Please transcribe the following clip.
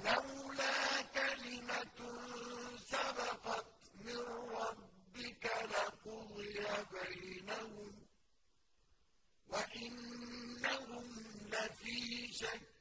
وَلَوْلَا كَلِمَةٌ سَبَقَتْ مِن رَّبِّكَ لَقُضِيَ بَيْنَهُمْ ۚ وَإِنَّهُمْ لَفِي شَكٍّ